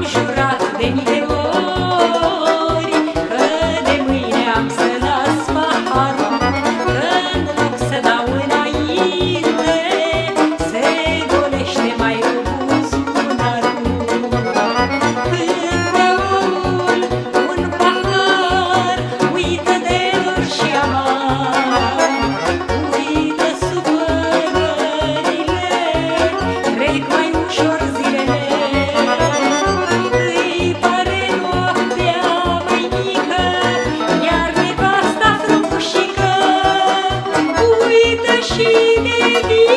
Ще брата, де ніде Thank you.